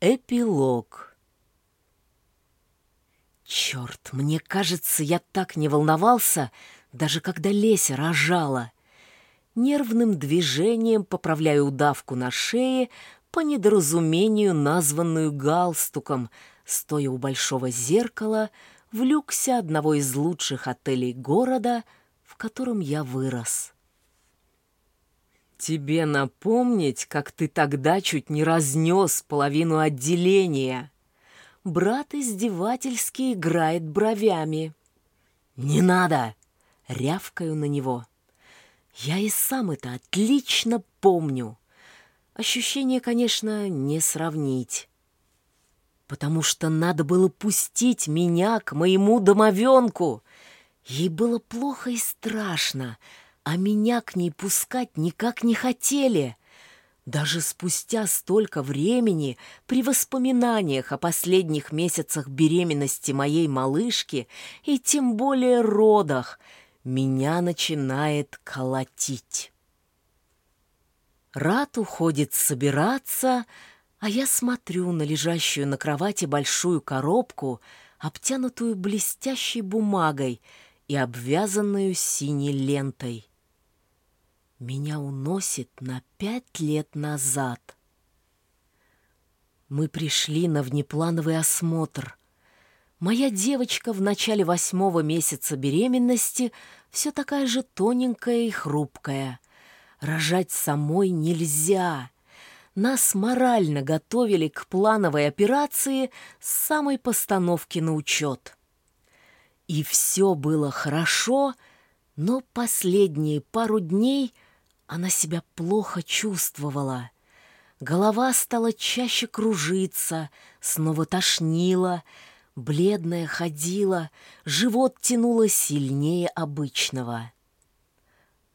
Эпилог Черт, мне кажется, я так не волновался, даже когда Леся рожала. Нервным движением поправляю удавку на шее, по недоразумению названную галстуком, стоя у большого зеркала в люксе одного из лучших отелей города, в котором я вырос. «Тебе напомнить, как ты тогда чуть не разнес половину отделения?» Брат издевательски играет бровями. «Не надо!» — рявкаю на него. Я и сам это отлично помню. Ощущение, конечно, не сравнить. Потому что надо было пустить меня к моему домовенку. Ей было плохо и страшно, а меня к ней пускать никак не хотели. Даже спустя столько времени, при воспоминаниях о последних месяцах беременности моей малышки и тем более родах, меня начинает колотить. Рат уходит собираться, а я смотрю на лежащую на кровати большую коробку, обтянутую блестящей бумагой и обвязанную синей лентой. Меня уносит на пять лет назад. Мы пришли на внеплановый осмотр. Моя девочка в начале восьмого месяца беременности все такая же тоненькая и хрупкая — Рожать самой нельзя. Нас морально готовили к плановой операции с самой постановки на учет. И все было хорошо, но последние пару дней она себя плохо чувствовала. Голова стала чаще кружиться, снова тошнила, бледная ходила, живот тянуло сильнее обычного.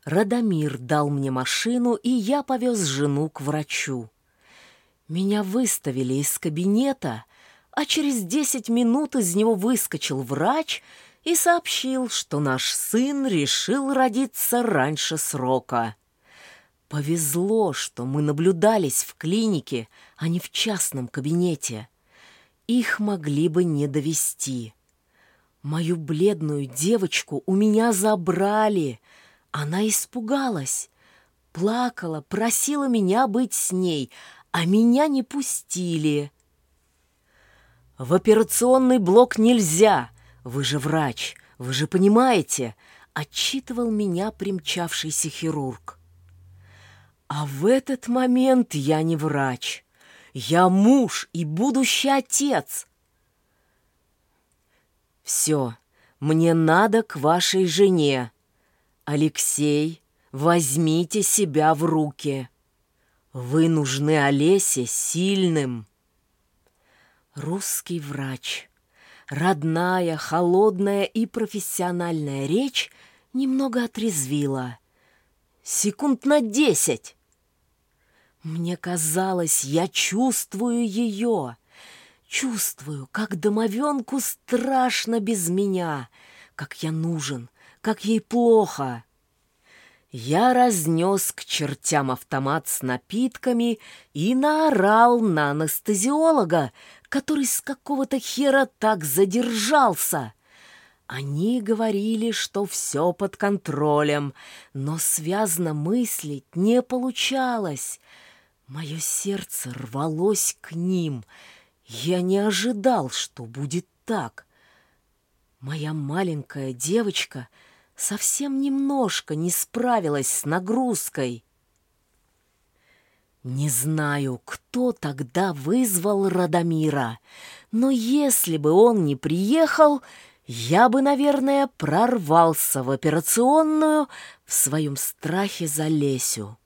Радомир дал мне машину, и я повез жену к врачу. Меня выставили из кабинета, а через десять минут из него выскочил врач и сообщил, что наш сын решил родиться раньше срока. Повезло, что мы наблюдались в клинике, а не в частном кабинете. Их могли бы не довести. Мою бледную девочку у меня забрали — она испугалась, плакала, просила меня быть с ней, а меня не пустили. «В операционный блок нельзя! Вы же врач, вы же понимаете!» — отчитывал меня примчавшийся хирург. А в этот момент я не врач. Я муж и будущий отец. Все, мне надо к вашей жене. «Алексей, возьмите себя в руки. Вы нужны Олесе сильным». Русский врач. Родная, холодная и профессиональная речь немного отрезвила. Секунд на десять. Мне казалось, я чувствую ее. Чувствую, как домовенку страшно без меня, как я нужен, как ей плохо. Я разнес к чертям автомат с напитками и наорал на анестезиолога, который с какого-то хера так задержался. Они говорили, что все под контролем, но связно мыслить не получалось. Мое сердце рвалось к ним. Я не ожидал, что будет так. Моя маленькая девочка — совсем немножко не справилась с нагрузкой. Не знаю, кто тогда вызвал Радомира, но если бы он не приехал, я бы, наверное, прорвался в операционную в своем страхе за Лесю.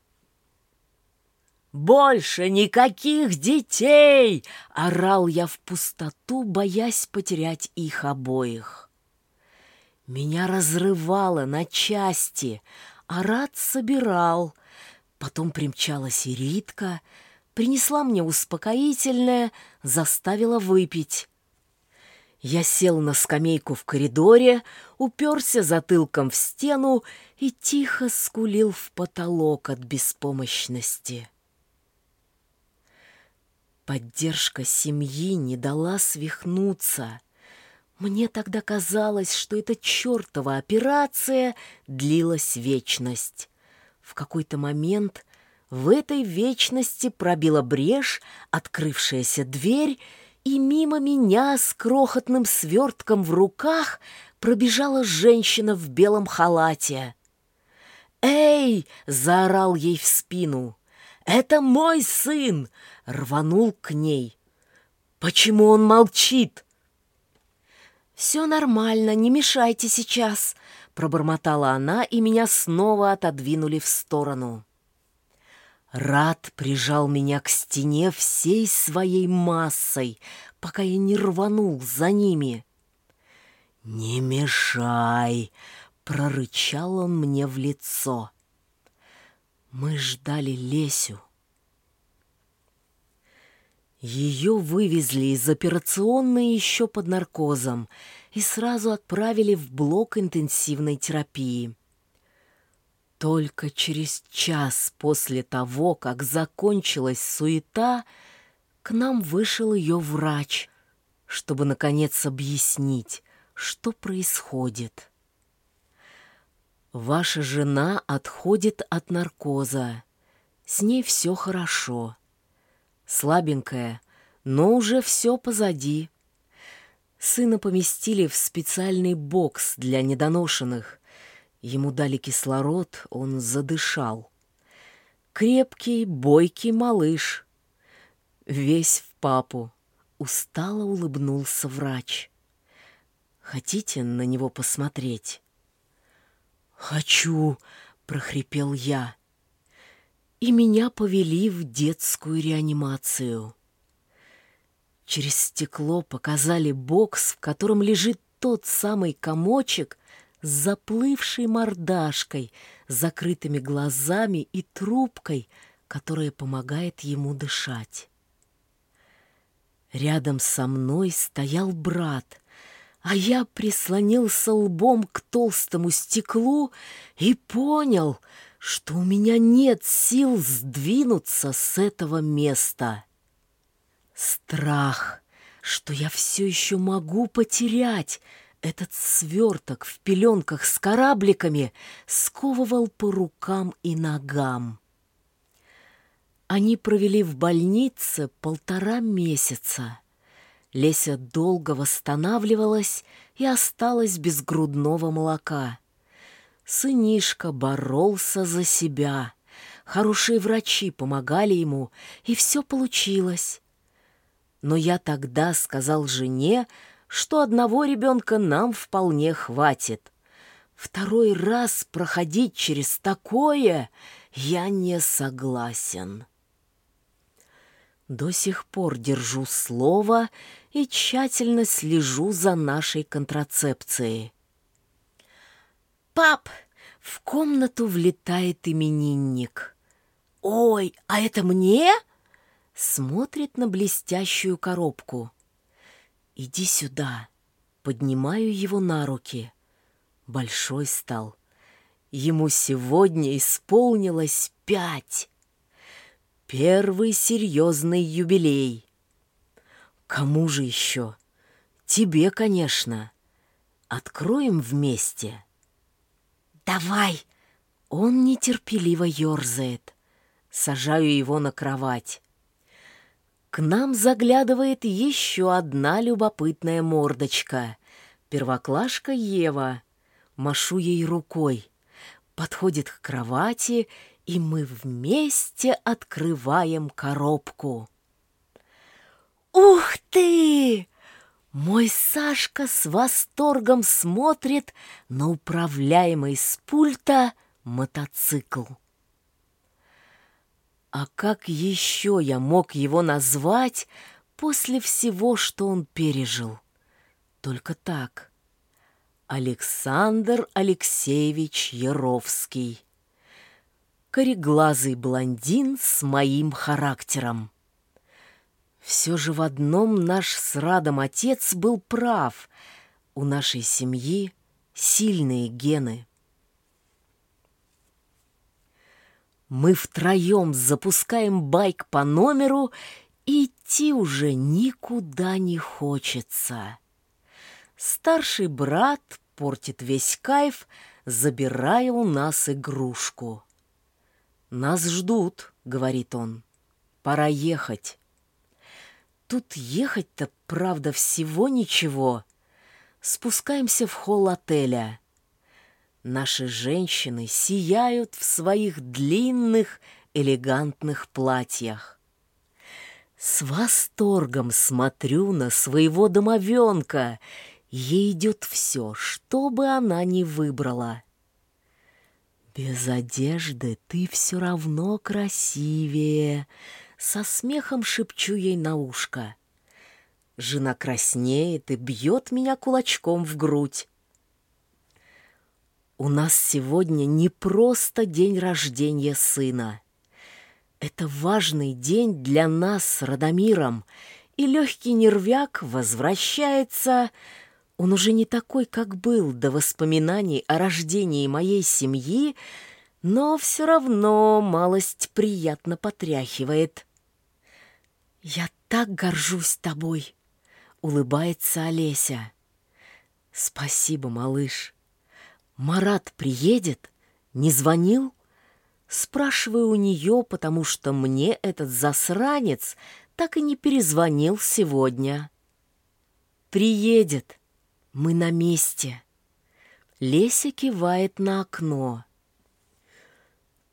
«Больше никаких детей!» — орал я в пустоту, боясь потерять их обоих. Меня разрывало на части, а рад собирал. Потом примчалась и Ритка, принесла мне успокоительное, заставила выпить. Я сел на скамейку в коридоре, уперся затылком в стену и тихо скулил в потолок от беспомощности. Поддержка семьи не дала свихнуться. Мне тогда казалось, что эта чертова операция длилась вечность. В какой-то момент в этой вечности пробила брешь, открывшаяся дверь, и мимо меня с крохотным свертком в руках пробежала женщина в белом халате. «Эй!» — заорал ей в спину. «Это мой сын!» — рванул к ней. «Почему он молчит?» «Все нормально, не мешайте сейчас», — пробормотала она, и меня снова отодвинули в сторону. Рад прижал меня к стене всей своей массой, пока я не рванул за ними. «Не мешай!» — прорычал он мне в лицо. Мы ждали Лесю. Ее вывезли из операционной еще под наркозом и сразу отправили в блок интенсивной терапии. Только через час после того, как закончилась суета, к нам вышел ее врач, чтобы, наконец, объяснить, что происходит. Ваша жена отходит от наркоза. С ней все хорошо. Слабенькая, но уже все позади. Сына поместили в специальный бокс для недоношенных, Ему дали кислород, он задышал. Крепкий, бойкий малыш. Весь в папу. Устало улыбнулся врач. Хотите на него посмотреть? «Хочу!» — прохрипел я. И меня повели в детскую реанимацию. Через стекло показали бокс, в котором лежит тот самый комочек, с заплывшей мордашкой, закрытыми глазами и трубкой, которая помогает ему дышать. Рядом со мной стоял брат, а я прислонился лбом к толстому стеклу и понял, что у меня нет сил сдвинуться с этого места. Страх, что я все еще могу потерять — этот сверток в пеленках с корабликами сковывал по рукам и ногам. Они провели в больнице полтора месяца. Леся долго восстанавливалась и осталась без грудного молока. Сынишка боролся за себя. Хорошие врачи помогали ему, и все получилось. Но я тогда сказал жене, что одного ребенка нам вполне хватит. Второй раз проходить через такое я не согласен. До сих пор держу слово и тщательно слежу за нашей контрацепцией. «Пап!» — в комнату влетает именинник. «Ой, а это мне?» — смотрит на блестящую коробку. «Иди сюда!» Поднимаю его на руки. Большой стал. Ему сегодня исполнилось пять. Первый серьезный юбилей. Кому же еще? Тебе, конечно. Откроем вместе. Давай! Он нетерпеливо ерзает. Сажаю его на кровать. К нам заглядывает еще одна любопытная мордочка. Первоклашка Ева. Машу ей рукой. Подходит к кровати, и мы вместе открываем коробку. «Ух ты!» Мой Сашка с восторгом смотрит на управляемый с пульта мотоцикл. А как еще я мог его назвать после всего, что он пережил? Только так. Александр Алексеевич Яровский. Кореглазый блондин с моим характером. Все же в одном наш с Радом отец был прав. У нашей семьи сильные гены. Мы втроем запускаем байк по номеру идти уже никуда не хочется. Старший брат портит весь кайф, забирая у нас игрушку. «Нас ждут», — говорит он. «Пора ехать». Тут ехать-то, правда, всего ничего. Спускаемся в холл отеля. Наши женщины сияют в своих длинных, элегантных платьях. С восторгом смотрю на своего домовенка. Ей идет все, что бы она ни выбрала. «Без одежды ты все равно красивее», — со смехом шепчу ей на ушко. Жена краснеет и бьет меня кулачком в грудь. У нас сегодня не просто день рождения сына. Это важный день для нас с Радомиром, и легкий нервяк возвращается... Он уже не такой, как был до воспоминаний о рождении моей семьи, но все равно малость приятно потряхивает. «Я так горжусь тобой!» — улыбается Олеся. «Спасибо, малыш!» «Марат приедет? Не звонил?» Спрашиваю у нее, потому что мне этот засранец так и не перезвонил сегодня. «Приедет. Мы на месте». Леся кивает на окно.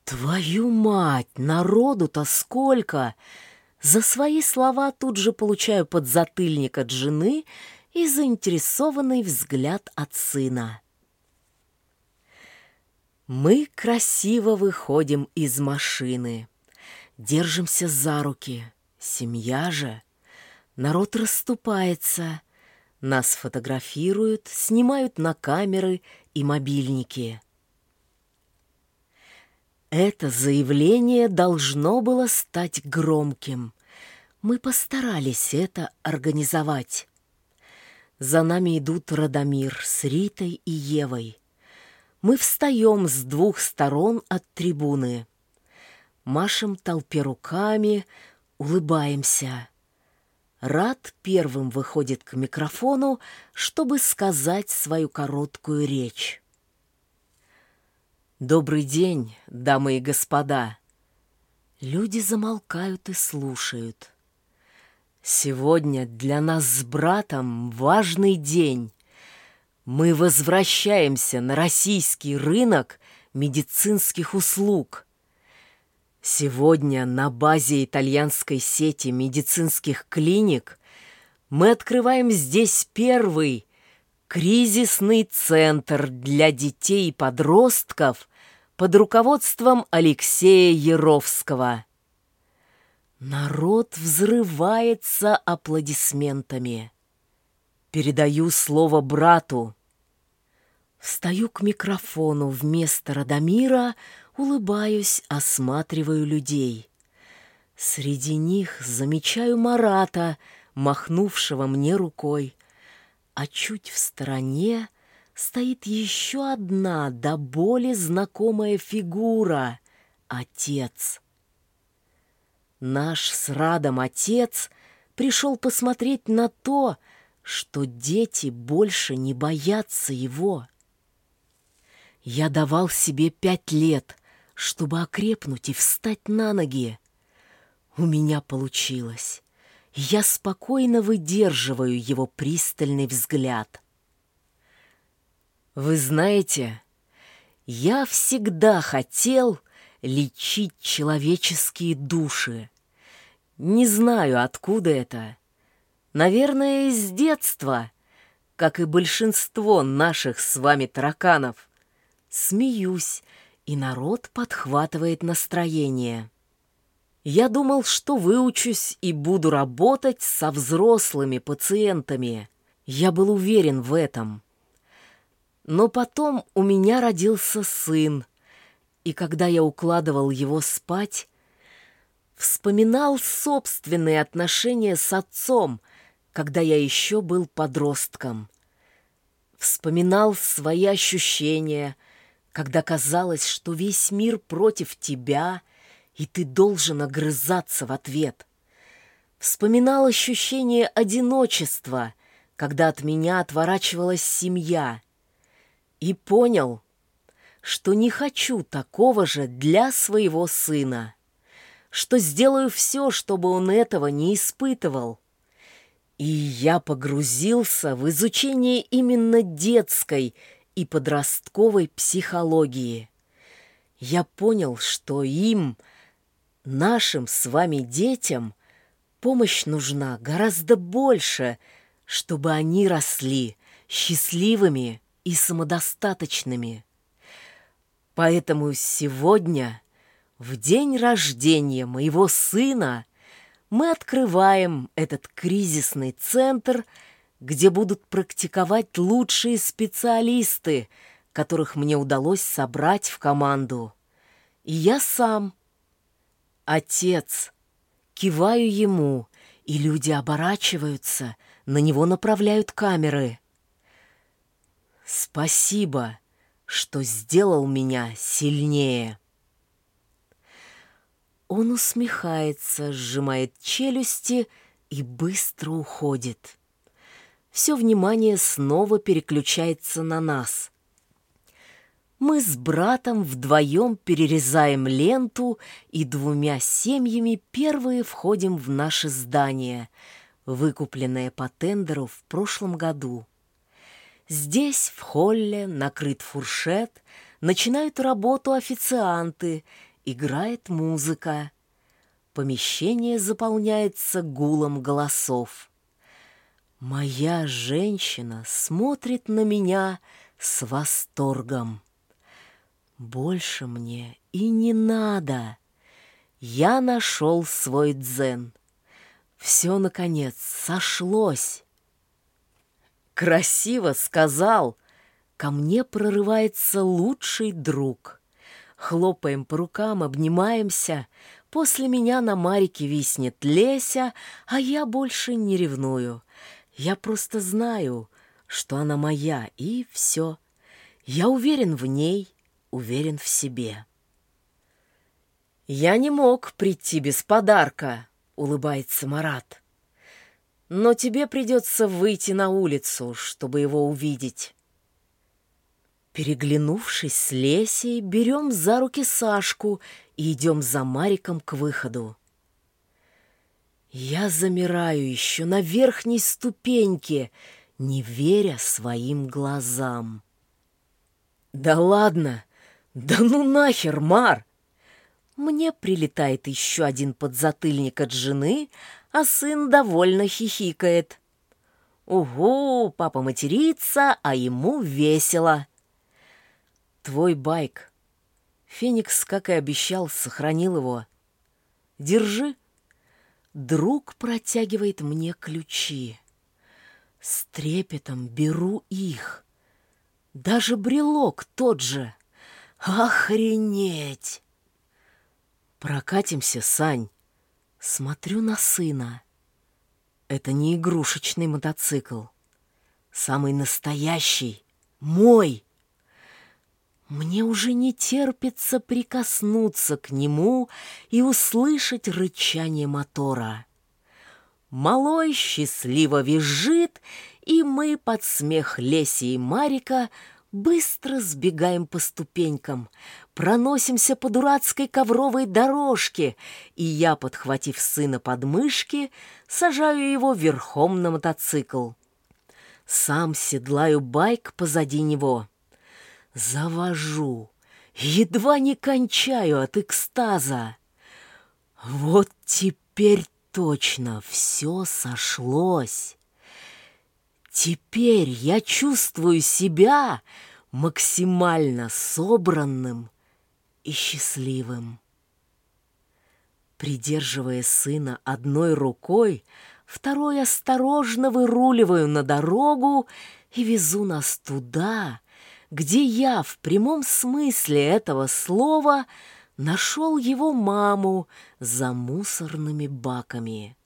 «Твою мать, народу-то сколько!» За свои слова тут же получаю подзатыльник от жены и заинтересованный взгляд от сына. Мы красиво выходим из машины, держимся за руки. Семья же. Народ расступается. Нас фотографируют, снимают на камеры и мобильники. Это заявление должно было стать громким. Мы постарались это организовать. За нами идут Радомир с Ритой и Евой. Мы встаем с двух сторон от трибуны. Машем толпе руками, улыбаемся. Рад первым выходит к микрофону, чтобы сказать свою короткую речь. «Добрый день, дамы и господа!» Люди замолкают и слушают. «Сегодня для нас с братом важный день. Мы возвращаемся на российский рынок медицинских услуг. Сегодня на базе итальянской сети медицинских клиник мы открываем здесь первый кризисный центр для детей и подростков под руководством Алексея Яровского. Народ взрывается аплодисментами. Передаю слово брату. Встаю к микрофону вместо Радомира, улыбаюсь, осматриваю людей. Среди них замечаю Марата, махнувшего мне рукой. А чуть в стороне стоит еще одна до боли знакомая фигура — отец. Наш с Радом отец пришел посмотреть на то, что дети больше не боятся его. Я давал себе пять лет, чтобы окрепнуть и встать на ноги. У меня получилось. Я спокойно выдерживаю его пристальный взгляд. Вы знаете, я всегда хотел лечить человеческие души. Не знаю, откуда это. Наверное, из детства, как и большинство наших с вами тараканов. Смеюсь, и народ подхватывает настроение. Я думал, что выучусь и буду работать со взрослыми пациентами. Я был уверен в этом. Но потом у меня родился сын, и когда я укладывал его спать, вспоминал собственные отношения с отцом — когда я еще был подростком. Вспоминал свои ощущения, когда казалось, что весь мир против тебя, и ты должен огрызаться в ответ. Вспоминал ощущение одиночества, когда от меня отворачивалась семья. И понял, что не хочу такого же для своего сына, что сделаю все, чтобы он этого не испытывал. И я погрузился в изучение именно детской и подростковой психологии. Я понял, что им, нашим с вами детям, помощь нужна гораздо больше, чтобы они росли счастливыми и самодостаточными. Поэтому сегодня, в день рождения моего сына, мы открываем этот кризисный центр, где будут практиковать лучшие специалисты, которых мне удалось собрать в команду. И я сам, отец, киваю ему, и люди оборачиваются, на него направляют камеры. Спасибо, что сделал меня сильнее. Он усмехается, сжимает челюсти и быстро уходит. Все внимание снова переключается на нас. Мы с братом вдвоем перерезаем ленту и двумя семьями первые входим в наше здание, выкупленное по тендеру в прошлом году. Здесь, в холле, накрыт фуршет, начинают работу официанты, играет музыка. Помещение заполняется гулом голосов. Моя женщина смотрит на меня с восторгом. Больше мне и не надо. Я нашел свой дзен. Все, наконец, сошлось. Красиво сказал. Ко мне прорывается лучший друг. Хлопаем по рукам, обнимаемся. После меня на Марике виснет Леся, а я больше не ревную. Я просто знаю, что она моя, и все. Я уверен в ней, уверен в себе. «Я не мог прийти без подарка», — улыбается Марат. «Но тебе придется выйти на улицу, чтобы его увидеть». Переглянувшись с Лесей, берем за руки Сашку и идем за Мариком к выходу. Я замираю еще на верхней ступеньке, не веря своим глазам. «Да ладно!» «Да ну нахер, Мар!» Мне прилетает еще один подзатыльник от жены, а сын довольно хихикает. «Угу, папа матерится, а ему весело!» «Твой байк!» Феникс, как и обещал, сохранил его. «Держи!» Друг протягивает мне ключи. С трепетом беру их. Даже брелок тот же — Охренеть! Прокатимся, Сань. Смотрю на сына. Это не игрушечный мотоцикл. Самый настоящий. Мой. Мне уже не терпится прикоснуться к нему и услышать рычание мотора. Малой счастливо визжит, и мы под смех Леси и Марика Быстро сбегаем по ступенькам, проносимся по дурацкой ковровой дорожке, и я, подхватив сына под мышки, сажаю его верхом на мотоцикл. Сам седлаю байк позади него. Завожу, едва не кончаю от экстаза. Вот теперь точно все сошлось. Теперь я чувствую себя максимально собранным и счастливым. Придерживая сына одной рукой, второй осторожно выруливаю на дорогу и везу нас туда, где я в прямом смысле этого слова нашел его маму за мусорными баками.